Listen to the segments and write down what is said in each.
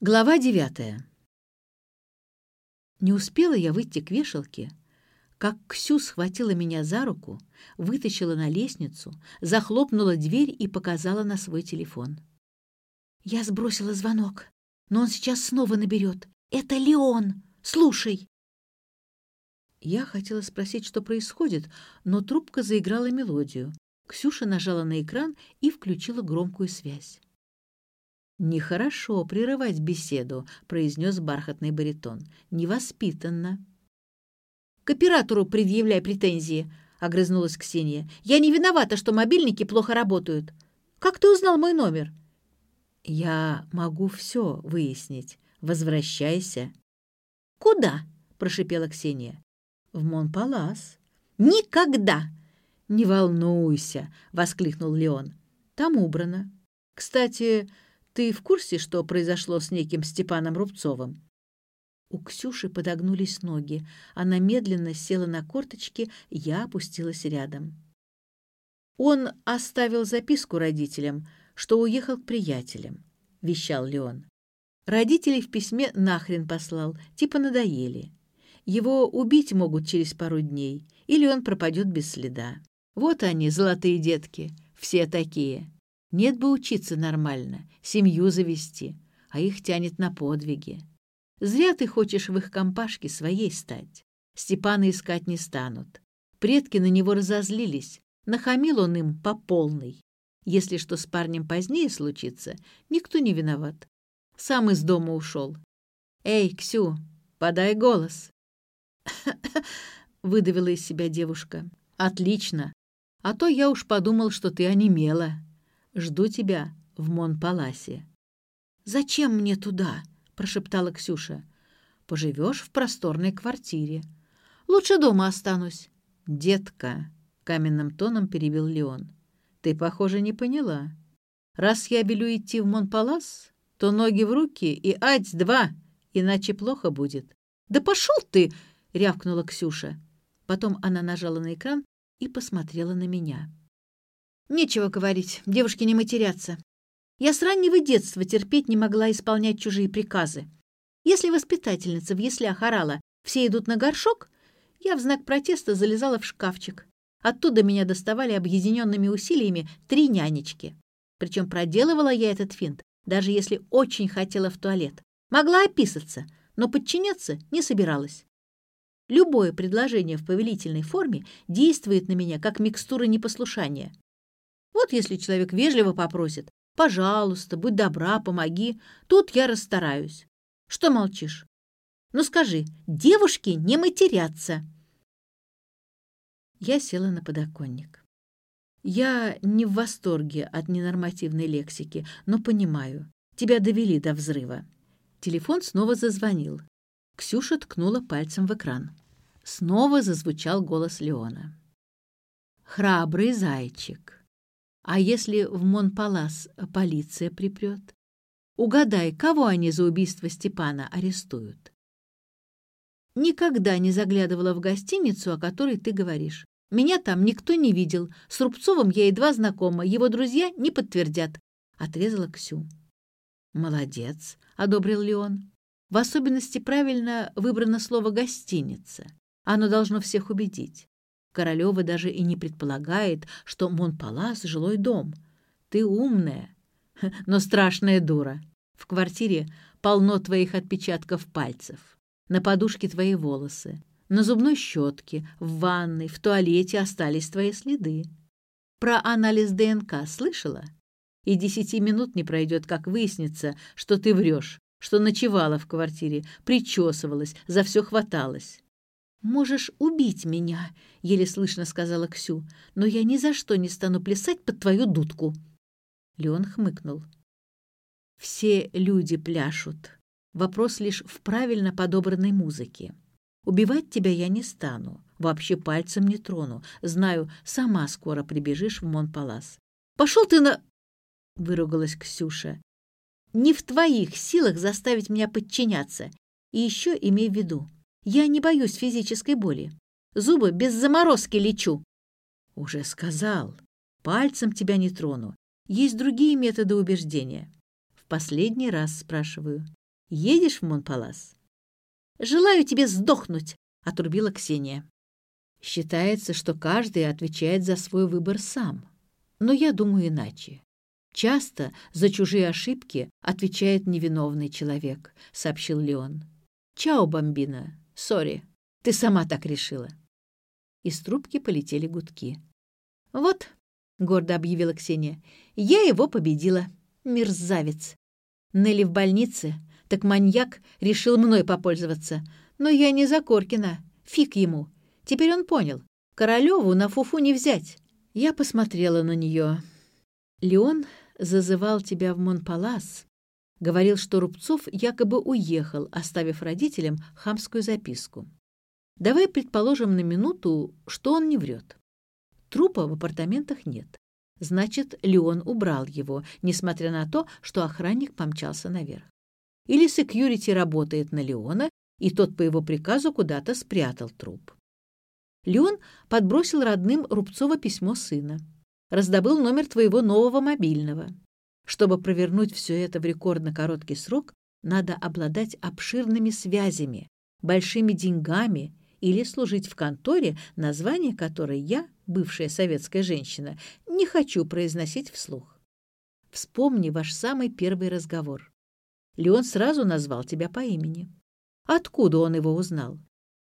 Глава девятая. Не успела я выйти к вешалке, как Ксю схватила меня за руку, вытащила на лестницу, захлопнула дверь и показала на свой телефон. Я сбросила звонок, но он сейчас снова наберет. Это Леон! Слушай! Я хотела спросить, что происходит, но трубка заиграла мелодию. Ксюша нажала на экран и включила громкую связь. «Нехорошо прерывать беседу», — произнес бархатный баритон. «Невоспитанно». «К оператору предъявляй претензии», — огрызнулась Ксения. «Я не виновата, что мобильники плохо работают. Как ты узнал мой номер?» «Я могу все выяснить. Возвращайся». «Куда?» — прошипела Ксения. «В Монпалас». «Никогда!» «Не волнуйся!» — воскликнул Леон. «Там убрано. Кстати, ты в курсе, что произошло с неким Степаном Рубцовым?» У Ксюши подогнулись ноги. Она медленно села на корточки, я опустилась рядом. «Он оставил записку родителям, что уехал к приятелям», — вещал Леон. Родителей в письме нахрен послал, типа надоели. Его убить могут через пару дней, или он пропадет без следа. Вот они, золотые детки, все такие. Нет бы учиться нормально, семью завести, а их тянет на подвиги. Зря ты хочешь в их компашке своей стать. Степана искать не станут. Предки на него разозлились, нахамил он им по полной. Если что с парнем позднее случится, никто не виноват. Сам из дома ушел. «Эй, Ксю, подай голос!» выдавила из себя девушка. «Отлично! А то я уж подумал, что ты онемела. Жду тебя в Монпаласе». «Зачем мне туда?» — прошептала Ксюша. «Поживешь в просторной квартире». «Лучше дома останусь». «Детка», — каменным тоном перебил Леон, — «ты, похоже, не поняла. Раз я велю идти в Монпалас, то ноги в руки и ать-два, иначе плохо будет». «Да пошел ты!» — рявкнула Ксюша. Потом она нажала на экран и посмотрела на меня. Нечего говорить, девушки не матерятся. Я с раннего детства терпеть не могла исполнять чужие приказы. Если воспитательница в яслях орала «все идут на горшок», я в знак протеста залезала в шкафчик. Оттуда меня доставали объединенными усилиями три нянечки. Причем проделывала я этот финт, даже если очень хотела в туалет. Могла описаться, но подчиняться не собиралась. Любое предложение в повелительной форме действует на меня как микстура непослушания. Вот если человек вежливо попросит «пожалуйста, будь добра, помоги», тут я расстараюсь. Что молчишь? Ну скажи, девушки не матерятся. Я села на подоконник. Я не в восторге от ненормативной лексики, но понимаю, тебя довели до взрыва. Телефон снова зазвонил. Ксюша ткнула пальцем в экран. Снова зазвучал голос Леона. «Храбрый зайчик. А если в Монпалас полиция припрет? Угадай, кого они за убийство Степана арестуют?» «Никогда не заглядывала в гостиницу, о которой ты говоришь. Меня там никто не видел. С Рубцовым я едва знакома, его друзья не подтвердят», — отрезала Ксю. «Молодец», — одобрил Леон. В особенности правильно выбрано слово «гостиница». Оно должно всех убедить. Королева даже и не предполагает, что Монпалас — жилой дом. Ты умная, но страшная дура. В квартире полно твоих отпечатков пальцев. На подушке твои волосы. На зубной щетке, в ванной, в туалете остались твои следы. Про анализ ДНК слышала? И десяти минут не пройдет, как выяснится, что ты врешь, что ночевала в квартире, причесывалась, за все хваталась. «Можешь убить меня», — еле слышно сказала Ксю, «но я ни за что не стану плясать под твою дудку». Леон хмыкнул. «Все люди пляшут. Вопрос лишь в правильно подобранной музыке. Убивать тебя я не стану, вообще пальцем не трону. Знаю, сама скоро прибежишь в Монпалас». «Пошел ты на...» — выругалась Ксюша. Не в твоих силах заставить меня подчиняться. И еще имей в виду, я не боюсь физической боли. Зубы без заморозки лечу. Уже сказал. Пальцем тебя не трону. Есть другие методы убеждения. В последний раз спрашиваю. Едешь в Монпалас? Желаю тебе сдохнуть, отрубила Ксения. Считается, что каждый отвечает за свой выбор сам. Но я думаю иначе. Часто за чужие ошибки отвечает невиновный человек, сообщил Леон. Чао, бомбина. Сори. Ты сама так решила. Из трубки полетели гудки. «Вот», — гордо объявила Ксения, — «я его победила. Мерзавец. Нелли в больнице, так маньяк решил мной попользоваться. Но я не за Коркина. Фиг ему. Теперь он понял. Королеву на фуфу не взять». Я посмотрела на нее. «Леон зазывал тебя в Монпалас. Говорил, что Рубцов якобы уехал, оставив родителям хамскую записку. Давай предположим на минуту, что он не врет. Трупа в апартаментах нет. Значит, Леон убрал его, несмотря на то, что охранник помчался наверх. Или секьюрити работает на Леона, и тот по его приказу куда-то спрятал труп. Леон подбросил родным Рубцова письмо сына. Раздобыл номер твоего нового мобильного. Чтобы провернуть все это в рекордно короткий срок, надо обладать обширными связями, большими деньгами или служить в конторе, название которой я, бывшая советская женщина, не хочу произносить вслух. Вспомни ваш самый первый разговор. Леон сразу назвал тебя по имени. Откуда он его узнал?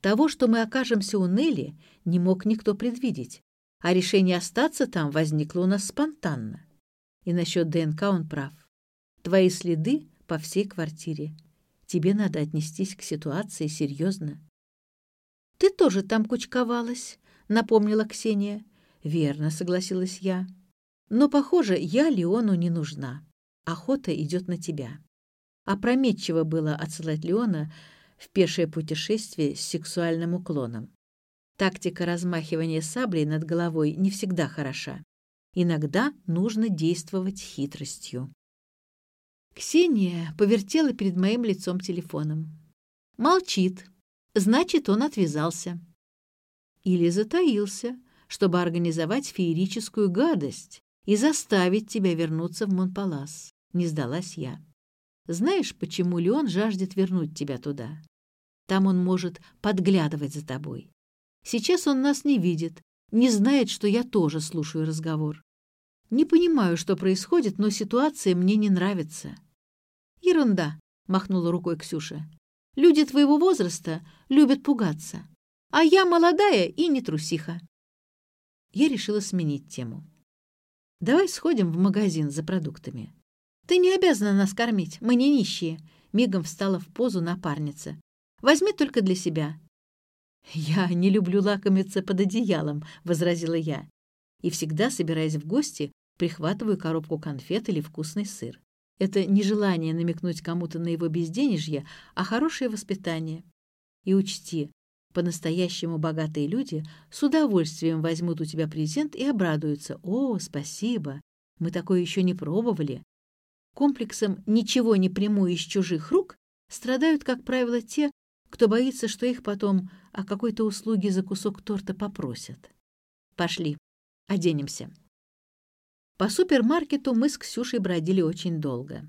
Того, что мы окажемся у Нелли, не мог никто предвидеть, а решение остаться там возникло у нас спонтанно. И насчет ДНК он прав. Твои следы по всей квартире. Тебе надо отнестись к ситуации серьезно. «Ты тоже там кучковалась», — напомнила Ксения. «Верно», — согласилась я. «Но, похоже, я Леону не нужна. Охота идет на тебя». Опрометчиво было отсылать Леона в пешее путешествие с сексуальным уклоном. Тактика размахивания саблей над головой не всегда хороша. Иногда нужно действовать хитростью. Ксения повертела перед моим лицом телефоном. Молчит, Значит, он отвязался. Или затаился, чтобы организовать феерическую гадость и заставить тебя вернуться в Монпалас. Не сдалась я. Знаешь, почему Леон жаждет вернуть тебя туда? Там он может подглядывать за тобой. Сейчас он нас не видит, не знает, что я тоже слушаю разговор. Не понимаю, что происходит, но ситуация мне не нравится. «Ерунда», — махнула рукой Ксюша. Люди твоего возраста любят пугаться. А я молодая и не трусиха. Я решила сменить тему. Давай сходим в магазин за продуктами. Ты не обязана нас кормить, мы не нищие. Мигом встала в позу напарница. Возьми только для себя. Я не люблю лакомиться под одеялом, возразила я. И всегда, собираясь в гости, прихватываю коробку конфет или вкусный сыр. Это не желание намекнуть кому-то на его безденежье, а хорошее воспитание. И учти, по-настоящему богатые люди с удовольствием возьмут у тебя презент и обрадуются. «О, спасибо! Мы такое еще не пробовали!» Комплексом «ничего не приму из чужих рук» страдают, как правило, те, кто боится, что их потом о какой-то услуге за кусок торта попросят. Пошли, оденемся. По супермаркету мы с Ксюшей бродили очень долго.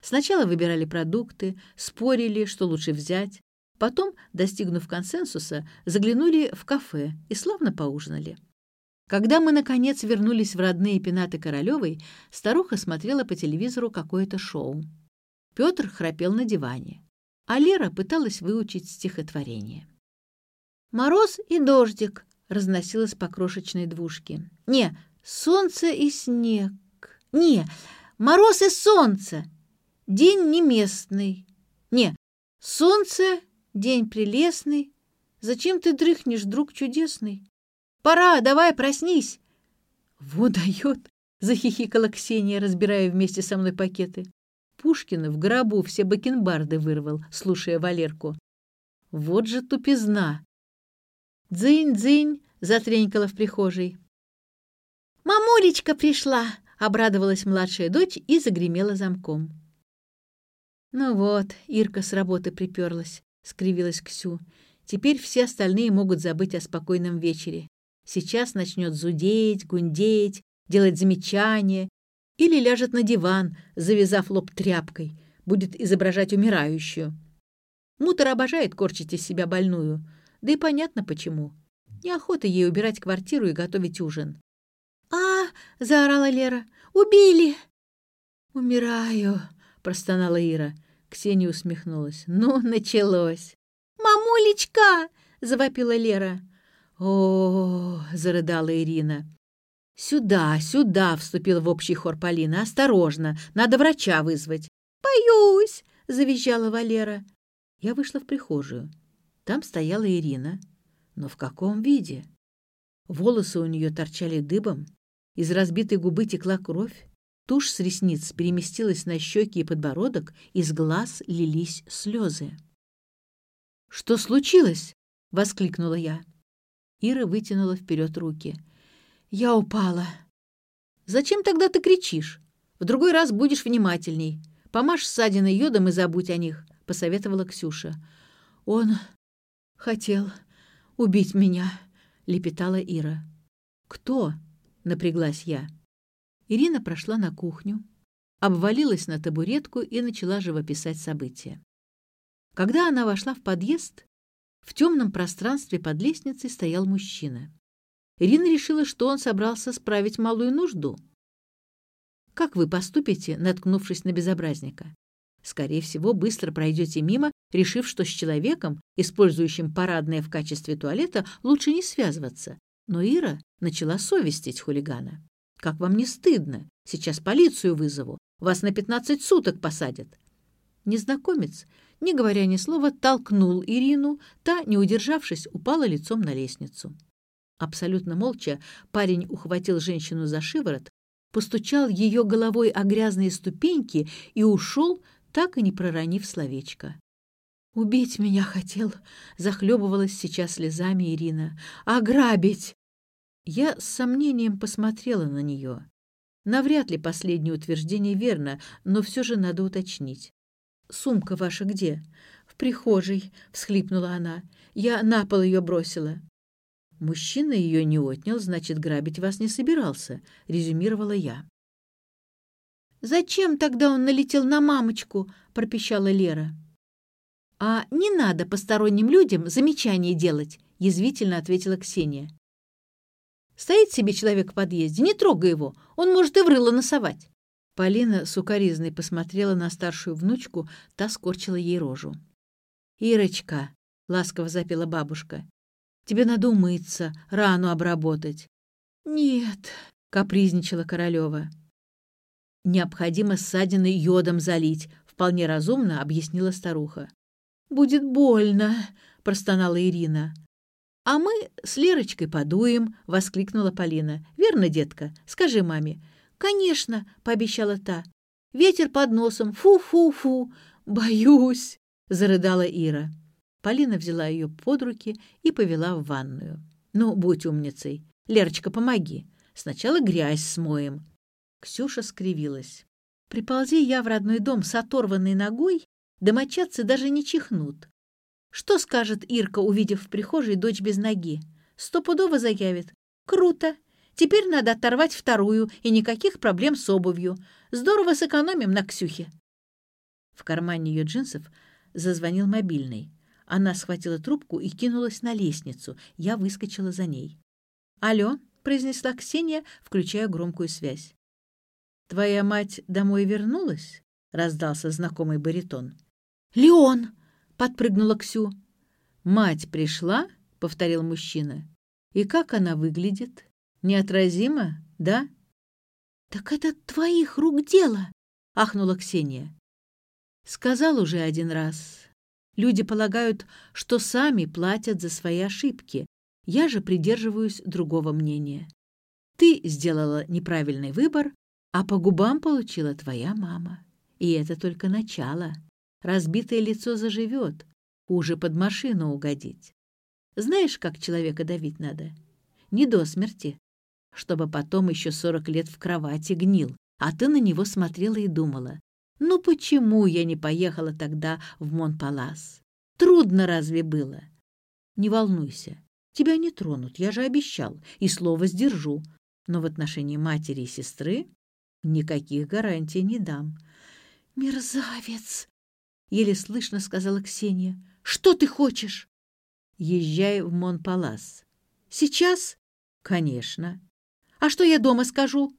Сначала выбирали продукты, спорили, что лучше взять. Потом, достигнув консенсуса, заглянули в кафе и славно поужинали. Когда мы, наконец, вернулись в родные пенаты Королевой, старуха смотрела по телевизору какое-то шоу. Петр храпел на диване, а Лера пыталась выучить стихотворение. «Мороз и дождик», — разносилось по крошечной двушке. «Не, Солнце и снег. Не, мороз и солнце. День не местный. Не, солнце, день прелестный. Зачем ты дрыхнешь, друг чудесный? Пора, давай, проснись. Вот дает, захихикала Ксения, разбирая вместе со мной пакеты. Пушкин в гробу все бакенбарды вырвал, слушая Валерку. Вот же тупизна. Дзынь-дзынь, затренькала в прихожей. «Мамулечка пришла!» — обрадовалась младшая дочь и загремела замком. «Ну вот, Ирка с работы приперлась», — скривилась Ксю. Теперь все остальные могут забыть о спокойном вечере. Сейчас начнет зудеть, гундеть, делать замечания или ляжет на диван, завязав лоб тряпкой, будет изображать умирающую. Мутор обожает корчить из себя больную, да и понятно почему. Неохота ей убирать квартиру и готовить ужин. «А!» — заорала Лера. «Убили!» «Умираю!» — простонала Ира. Ксения усмехнулась. «Ну, началось!» «Мамулечка!» — завопила Лера. О, -о, -о зарыдала Ирина. «Сюда, сюда!» — вступил в общий хор Полина. «Осторожно! Надо врача вызвать!» «Боюсь!» — завизжала Валера. Я вышла в прихожую. Там стояла Ирина. Но в каком виде? Волосы у нее торчали дыбом, из разбитой губы текла кровь, тушь с ресниц переместилась на щеки и подбородок, из глаз лились слезы. «Что случилось?» — воскликнула я. Ира вытянула вперед руки. «Я упала». «Зачем тогда ты кричишь? В другой раз будешь внимательней. Помажь ссадины йодом и забудь о них», — посоветовала Ксюша. «Он хотел убить меня», — лепетала Ира. «Кто?» — напряглась я. Ирина прошла на кухню, обвалилась на табуретку и начала живописать события. Когда она вошла в подъезд, в темном пространстве под лестницей стоял мужчина. Ирина решила, что он собрался справить малую нужду. «Как вы поступите, наткнувшись на безобразника?» Скорее всего, быстро пройдете мимо, решив, что с человеком, использующим парадное в качестве туалета, лучше не связываться. Но Ира начала совестить хулигана. «Как вам не стыдно? Сейчас полицию вызову. Вас на пятнадцать суток посадят». Незнакомец, не говоря ни слова, толкнул Ирину, та, не удержавшись, упала лицом на лестницу. Абсолютно молча парень ухватил женщину за шиворот, постучал ее головой о грязные ступеньки и ушел, так и не проронив словечко. «Убить меня хотел», — захлебывалась сейчас слезами Ирина. «Ограбить!» Я с сомнением посмотрела на нее. Навряд ли последнее утверждение верно, но все же надо уточнить. «Сумка ваша где?» «В прихожей», — всхлипнула она. «Я на пол ее бросила». «Мужчина ее не отнял, значит, грабить вас не собирался», — резюмировала я. «Зачем тогда он налетел на мамочку?» — пропищала Лера. «А не надо посторонним людям замечания делать», — язвительно ответила Ксения. «Стоит себе человек в подъезде, не трогай его, он может и в рыло носовать». Полина сукоризной посмотрела на старшую внучку, та скорчила ей рожу. «Ирочка», — ласково запела бабушка, — «тебе надо рану обработать». «Нет», — капризничала Королева. Необходимо ссадины йодом залить, вполне разумно объяснила старуха. Будет больно, простонала Ирина. А мы с Лерочкой подуем, воскликнула Полина. Верно, детка? Скажи маме. Конечно, пообещала та. Ветер под носом. Фу-фу-фу. Боюсь, зарыдала Ира. Полина взяла ее под руки и повела в ванную. «Ну, будь умницей. Лерочка, помоги. Сначала грязь смоем. Ксюша скривилась. Приползи я в родной дом с оторванной ногой, домочадцы даже не чихнут. Что скажет Ирка, увидев в прихожей дочь без ноги? Стопудово заявит. «Круто! Теперь надо оторвать вторую, и никаких проблем с обувью. Здорово сэкономим на Ксюхе». В кармане ее джинсов зазвонил мобильный. Она схватила трубку и кинулась на лестницу. Я выскочила за ней. «Алло», — произнесла Ксения, включая громкую связь. «Твоя мать домой вернулась?» — раздался знакомый баритон. «Леон!» — подпрыгнула Ксю. «Мать пришла?» — повторил мужчина. «И как она выглядит? Неотразима, да?» «Так это твоих рук дело!» — ахнула Ксения. «Сказал уже один раз. Люди полагают, что сами платят за свои ошибки. Я же придерживаюсь другого мнения. Ты сделала неправильный выбор, а по губам получила твоя мама. И это только начало. Разбитое лицо заживет. Хуже под машину угодить. Знаешь, как человека давить надо? Не до смерти. Чтобы потом еще сорок лет в кровати гнил, а ты на него смотрела и думала. Ну почему я не поехала тогда в Монпалас? Трудно разве было? Не волнуйся. Тебя не тронут, я же обещал, и слово сдержу. Но в отношении матери и сестры никаких гарантий не дам. «Мерзавец!» — еле слышно сказала Ксения. «Что ты хочешь?» «Езжай в Монпалас». «Сейчас?» «Конечно». «А что я дома скажу?»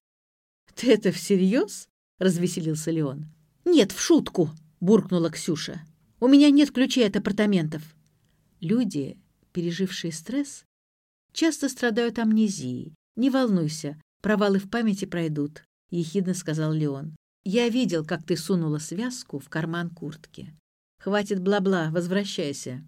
«Ты это всерьез?» — развеселился Леон. «Нет, в шутку!» — буркнула Ксюша. «У меня нет ключей от апартаментов». Люди, пережившие стресс, часто страдают амнезией. Не волнуйся, провалы в памяти пройдут, — ехидно сказал Леон. Я видел, как ты сунула связку в карман куртки. Хватит бла-бла, возвращайся.